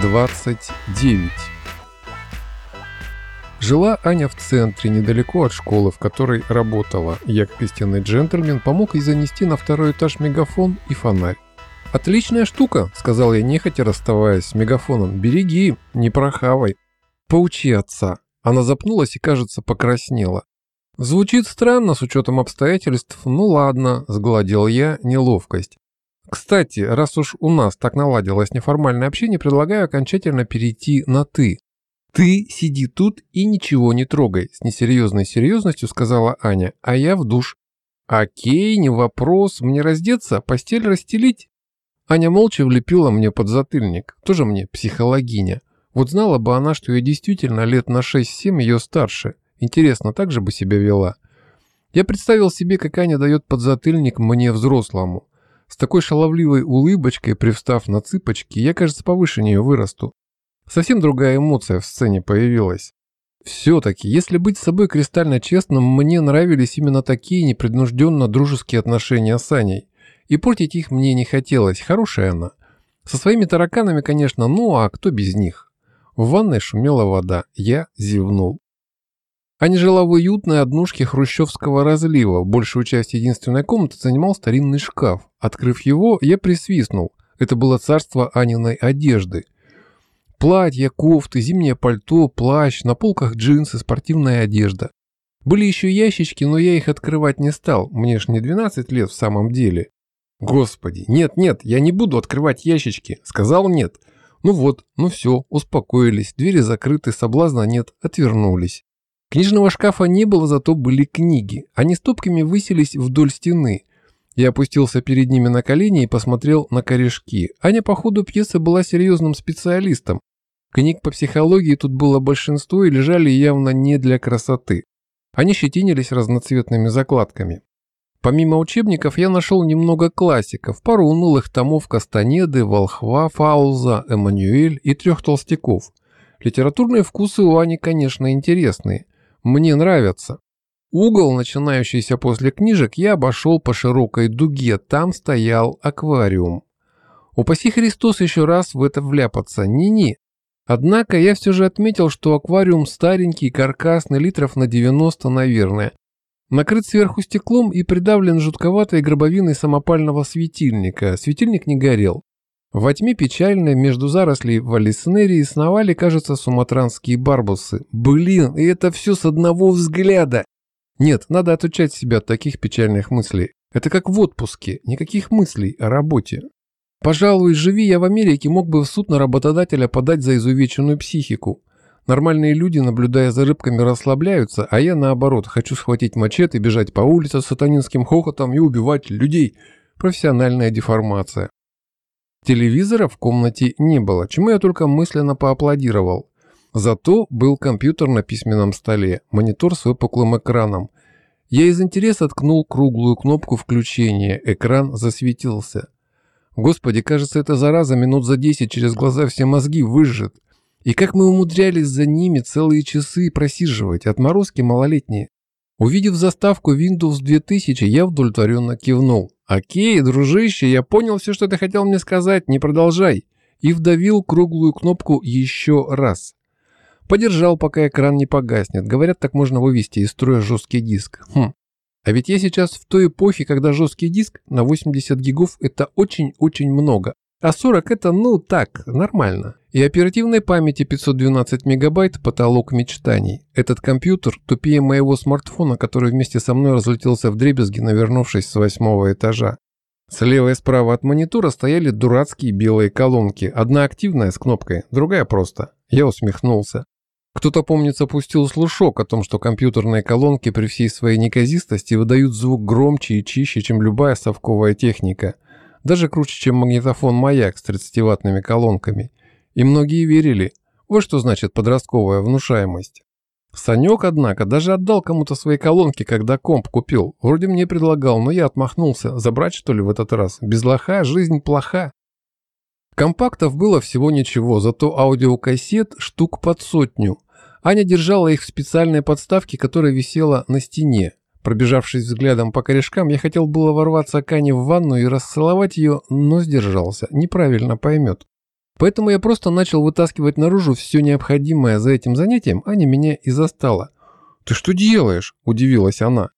29 Жила Аня в центре, недалеко от школы, в которой работала. Я, как истинный джентльмен, помог ей занести на второй этаж мегафон и фонарь. «Отличная штука», — сказал я нехотя, расставаясь с мегафоном. «Береги, не прохавай». «Поучи отца». Она запнулась и, кажется, покраснела. Звучит странно с учетом обстоятельств, ну ладно, сгладил я неловкость. Кстати, раз уж у нас так наладилось неформальное общение, предлагаю окончательно перейти на «ты». «Ты сиди тут и ничего не трогай», – с несерьезной серьезностью сказала Аня, – «а я в душ». «Окей, не вопрос, мне раздеться, постель расстелить?» Аня молча влепила мне под затыльник, тоже мне психологиня. Вот знала бы она, что я действительно лет на 6-7 ее старше. Интересно, так же бы себя вела? Я представил себе, как Аня дает подзатыльник мне взрослому. С такой шаловливой улыбочкой, привстав на цыпочки, я, кажется, повыше нее вырасту. Совсем другая эмоция в сцене появилась. Все-таки, если быть с собой кристально честным, мне нравились именно такие непреднужденно дружеские отношения с Аней. И портить их мне не хотелось, хорошая она. Со своими тараканами, конечно, ну а кто без них? В ванной шумела вода, я зевнул. Аня жила в уютной однушке хрущевского разлива. Большую часть единственной комнаты занимал старинный шкаф. Открыв его, я присвистнул. Это было царство Аниной одежды. Платья, кофты, зимнее пальто, плащ, на полках джинсы, спортивная одежда. Были еще ящички, но я их открывать не стал. Мне ж не 12 лет в самом деле. Господи, нет-нет, я не буду открывать ящички. Сказал нет. Ну вот, ну все, успокоились, двери закрыты, соблазна нет, отвернулись. Книжного шкафа не было, зато были книги. Они стопками высились вдоль стены. Я опустился перед ними на колени и посмотрел на корешки. Аня по ходу пьесы была серьезным специалистом. Книг по психологии тут было большинство и лежали явно не для красоты. Они щетинились разноцветными закладками. Помимо учебников я нашел немного классиков, пару унылых томов Кастанеды, Волхва, Фауза, Эммануэль и трех толстяков. Литературные вкусы у Ани, конечно, интересные мне нравятся. Угол, начинающийся после книжек, я обошел по широкой дуге, там стоял аквариум. Упаси Христос еще раз в это вляпаться, ни-ни. Однако я все же отметил, что аквариум старенький, каркасный, литров на 90, наверное. Накрыт сверху стеклом и придавлен жутковатой гробовиной самопального светильника. Светильник не горел. Во тьме печальной между зарослей валиснерии сновали, кажется, суматранские барбусы. Блин, и это все с одного взгляда. Нет, надо отучать себя от таких печальных мыслей. Это как в отпуске, никаких мыслей о работе. Пожалуй, живи я в Америке, мог бы в суд на работодателя подать за изувеченную психику. Нормальные люди, наблюдая за рыбками, расслабляются, а я, наоборот, хочу схватить мачете, бежать по улице с сатанинским хохотом и убивать людей. Профессиональная деформация. Телевизора в комнате не было, чему я только мысленно поаплодировал. Зато был компьютер на письменном столе, монитор с выпуклым экраном. Я из интереса ткнул круглую кнопку включения, экран засветился. Господи, кажется, эта зараза минут за 10 через глаза все мозги выжжет. И как мы умудрялись за ними целые часы просиживать, отморозки малолетние. Увидев заставку Windows 2000, я удовлетворенно кивнул. «Окей, дружище, я понял все, что ты хотел мне сказать, не продолжай». И вдавил круглую кнопку еще раз. Подержал, пока экран не погаснет. Говорят, так можно вывести из строя жесткий диск. Хм. А ведь я сейчас в той эпохе, когда жесткий диск на 80 гигов это очень-очень много. А 40 это, ну так, нормально. И оперативной памяти 512 мегабайт – потолок мечтаний. Этот компьютер тупее моего смартфона, который вместе со мной разлетелся в дребезги, навернувшись с восьмого этажа. Слева и справа от монитора стояли дурацкие белые колонки. Одна активная с кнопкой, другая просто. Я усмехнулся. Кто-то, помнится, пустил слушок о том, что компьютерные колонки при всей своей неказистости выдают звук громче и чище, чем любая совковая техника – даже круче, чем магнитофон «Маяк» с 30-ваттными колонками. И многие верили. Вот что значит подростковая внушаемость. Санек, однако, даже отдал кому-то свои колонки, когда комп купил. Вроде мне предлагал, но я отмахнулся. Забрать, что ли, в этот раз? Без лоха жизнь плоха. Компактов было всего ничего, зато аудиокассет штук под сотню. Аня держала их в специальной подставке, которая висела на стене. Пробежавшись взглядом по корешкам, я хотел было ворваться к Ане в ванну и расцеловать ее, но сдержался. Неправильно поймет. Поэтому я просто начал вытаскивать наружу все необходимое за этим занятием, Аня меня и застала. «Ты что делаешь?» – удивилась она.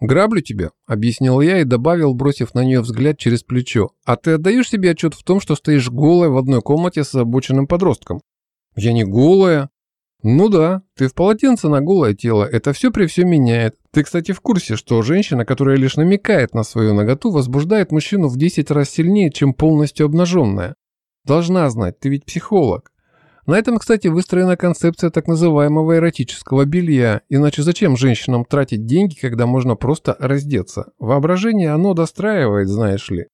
«Граблю тебя», – объяснил я и добавил, бросив на нее взгляд через плечо. «А ты отдаешь себе отчет в том, что стоишь голая в одной комнате с обученным подростком?» «Я не голая». «Ну да, ты в полотенце на голое тело. Это все при все меняет. Ты, кстати, в курсе, что женщина, которая лишь намекает на свою наготу, возбуждает мужчину в 10 раз сильнее, чем полностью обнаженная?» Должна знать, ты ведь психолог. На этом, кстати, выстроена концепция так называемого эротического белья. Иначе зачем женщинам тратить деньги, когда можно просто раздеться? Воображение оно достраивает, знаешь ли.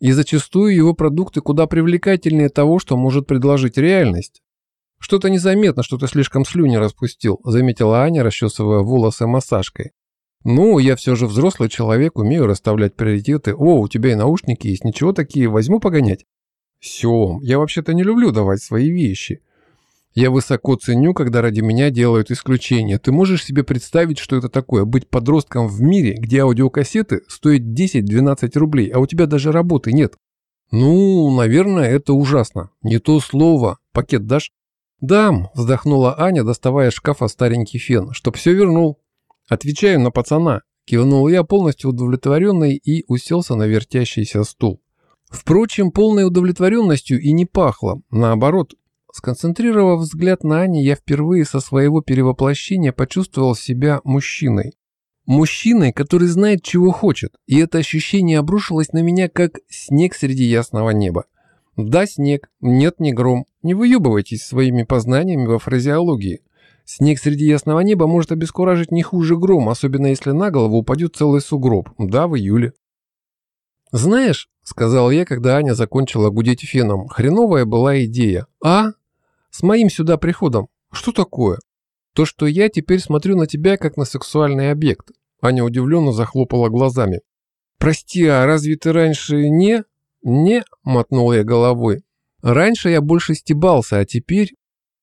И зачастую его продукты куда привлекательнее того, что может предложить реальность. «Что-то незаметно, что ты слишком слюни распустил», заметила Аня, расчесывая волосы массажкой. «Ну, я все же взрослый человек, умею расставлять приоритеты. О, у тебя и наушники есть, ничего такие, возьму погонять». Сем, я вообще-то не люблю давать свои вещи. Я высоко ценю, когда ради меня делают исключения. Ты можешь себе представить, что это такое? Быть подростком в мире, где аудиокассеты стоят 10-12 рублей, а у тебя даже работы нет. Ну, наверное, это ужасно. Не то слово. Пакет дашь? «Дам», – вздохнула Аня, доставая из шкафа старенький фен, чтоб все вернул. «Отвечаю на пацана», – кивнул я, полностью удовлетворенный, и уселся на вертящийся стул. Впрочем, полной удовлетворенностью и не пахло. Наоборот, сконцентрировав взгляд на Ане, я впервые со своего перевоплощения почувствовал себя мужчиной. Мужчиной, который знает, чего хочет, и это ощущение обрушилось на меня, как снег среди ясного неба. Да, снег, нет, не гром. Не выебывайтесь своими познаниями во фразеологии. Снег среди ясного неба может обескуражить не хуже грома, особенно если на голову упадет целый сугроб. Да, в июле. «Знаешь», — сказал я, когда Аня закончила гудеть феном, — «хреновая была идея». «А? С моим сюда приходом? Что такое?» «То, что я теперь смотрю на тебя, как на сексуальный объект». Аня удивленно захлопала глазами. «Прости, а разве ты раньше не...» «Не», — мотнул я головой. «Раньше я больше стебался, а теперь...»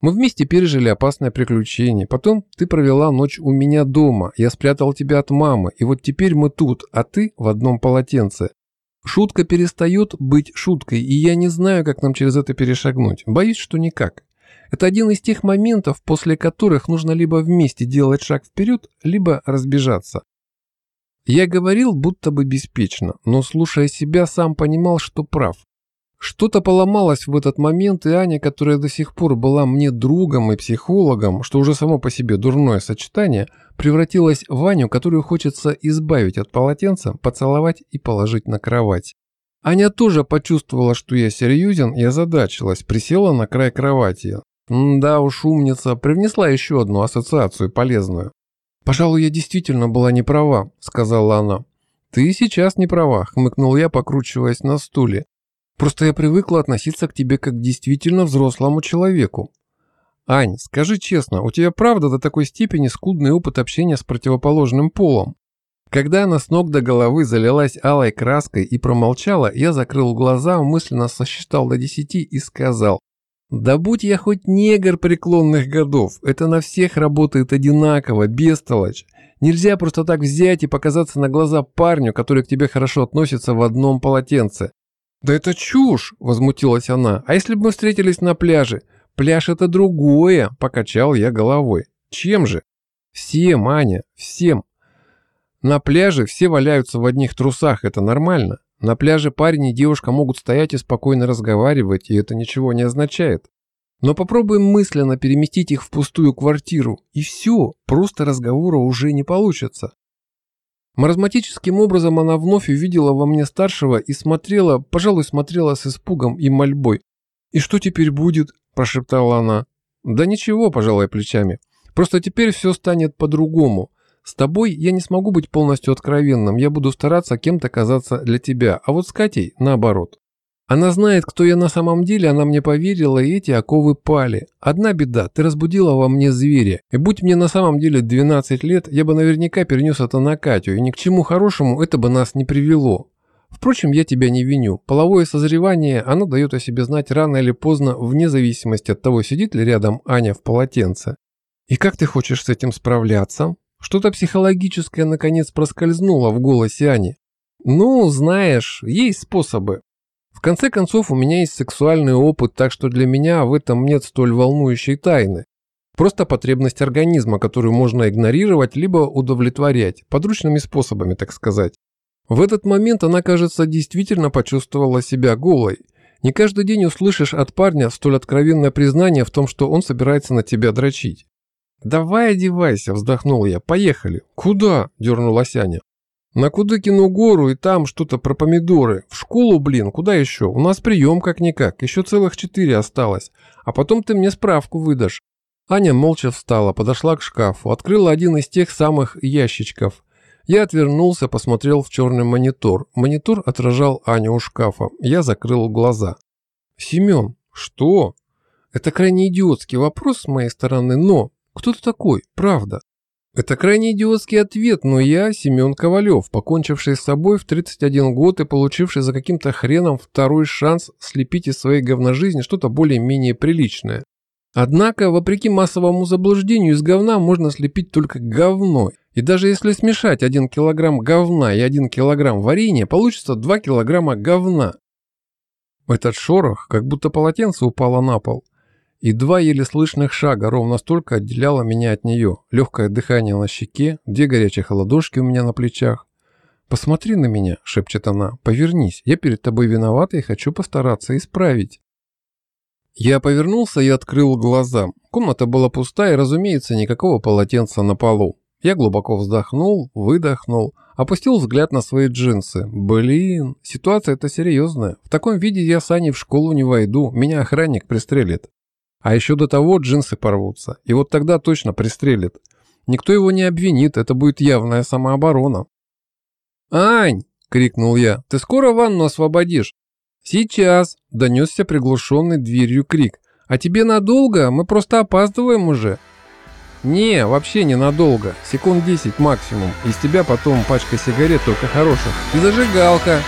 Мы вместе пережили опасное приключение. Потом ты провела ночь у меня дома. Я спрятал тебя от мамы. И вот теперь мы тут, а ты в одном полотенце. Шутка перестает быть шуткой, и я не знаю, как нам через это перешагнуть. Боюсь, что никак. Это один из тех моментов, после которых нужно либо вместе делать шаг вперед, либо разбежаться. Я говорил будто бы беспечно, но слушая себя, сам понимал, что прав. Что-то поломалось в этот момент, и Аня, которая до сих пор была мне другом и психологом, что уже само по себе дурное сочетание, превратилась в Аню, которую хочется избавить от полотенца, поцеловать и положить на кровать. Аня тоже почувствовала, что я серьезен и озадачилась, присела на край кровати. Да уж умница, привнесла еще одну ассоциацию полезную. «Пожалуй, я действительно была не права», — сказала она. «Ты сейчас не права», — хмыкнул я, покручиваясь на стуле. Просто я привыкла относиться к тебе как к действительно взрослому человеку. Ань, скажи честно, у тебя правда до такой степени скудный опыт общения с противоположным полом? Когда она с ног до головы залилась алой краской и промолчала, я закрыл глаза, мысленно сосчитал до десяти и сказал, «Да будь я хоть негр преклонных годов, это на всех работает одинаково, бестолочь. Нельзя просто так взять и показаться на глаза парню, который к тебе хорошо относится в одном полотенце. «Да это чушь!» – возмутилась она. «А если бы мы встретились на пляже? Пляж – это другое!» – покачал я головой. «Чем же?» «Всем, Аня, всем!» На пляже все валяются в одних трусах, это нормально. На пляже парень и девушка могут стоять и спокойно разговаривать, и это ничего не означает. Но попробуем мысленно переместить их в пустую квартиру, и все, просто разговора уже не получится. Маразматическим образом она вновь увидела во мне старшего и смотрела, пожалуй, смотрела с испугом и мольбой. «И что теперь будет?» – прошептала она. «Да ничего, пожалуй, плечами. Просто теперь все станет по-другому. С тобой я не смогу быть полностью откровенным, я буду стараться кем-то казаться для тебя, а вот с Катей наоборот. Она знает, кто я на самом деле, она мне поверила, и эти оковы пали. Одна беда, ты разбудила во мне зверя. И будь мне на самом деле 12 лет, я бы наверняка перенес это на Катю, и ни к чему хорошему это бы нас не привело. Впрочем, я тебя не виню. Половое созревание, оно дает о себе знать рано или поздно, вне зависимости от того, сидит ли рядом Аня в полотенце. И как ты хочешь с этим справляться? Что-то психологическое наконец проскользнуло в голосе Ани. Ну, знаешь, есть способы. В конце концов, у меня есть сексуальный опыт, так что для меня в этом нет столь волнующей тайны. Просто потребность организма, которую можно игнорировать, либо удовлетворять, подручными способами, так сказать. В этот момент она, кажется, действительно почувствовала себя голой. Не каждый день услышишь от парня столь откровенное признание в том, что он собирается на тебя дрочить. «Давай одевайся», – вздохнул я. «Поехали». «Куда?» – дернулась Аня. «На Кудыкину гору и там что-то про помидоры. В школу, блин, куда еще? У нас прием как-никак, еще целых четыре осталось. А потом ты мне справку выдашь». Аня молча встала, подошла к шкафу, открыла один из тех самых ящичков. Я отвернулся, посмотрел в черный монитор. Монитор отражал Аню у шкафа. Я закрыл глаза. «Семен, что?» «Это крайне идиотский вопрос с моей стороны, но кто ты такой, правда?» Это крайне идиотский ответ, но я Семен Ковалев, покончивший с собой в 31 год и получивший за каким-то хреном второй шанс слепить из своей говножизни что-то более-менее приличное. Однако, вопреки массовому заблуждению, из говна можно слепить только говно. И даже если смешать 1 килограмм говна и 1 килограмм варенья, получится 2 килограмма говна. Этот шорох, как будто полотенце упало на пол. И два еле слышных шага ровно столько отделяло меня от нее. Легкое дыхание на щеке, две горячих ладошки у меня на плечах. «Посмотри на меня», — шепчет она, — «повернись, я перед тобой виновата и хочу постараться исправить». Я повернулся и открыл глаза. Комната была пустая и, разумеется, никакого полотенца на полу. Я глубоко вздохнул, выдохнул, опустил взгляд на свои джинсы. Блин, ситуация-то серьезная. В таком виде я с Аней в школу не войду, меня охранник пристрелит. А еще до того джинсы порвутся, и вот тогда точно пристрелит. Никто его не обвинит, это будет явная самооборона. «Ань!» — крикнул я. «Ты скоро ванну освободишь?» «Сейчас!» – донесся приглушенный дверью крик. «А тебе надолго? Мы просто опаздываем уже!» «Не, вообще ненадолго. Секунд 10 максимум. Из тебя потом пачка сигарет только хороших. И зажигалка!»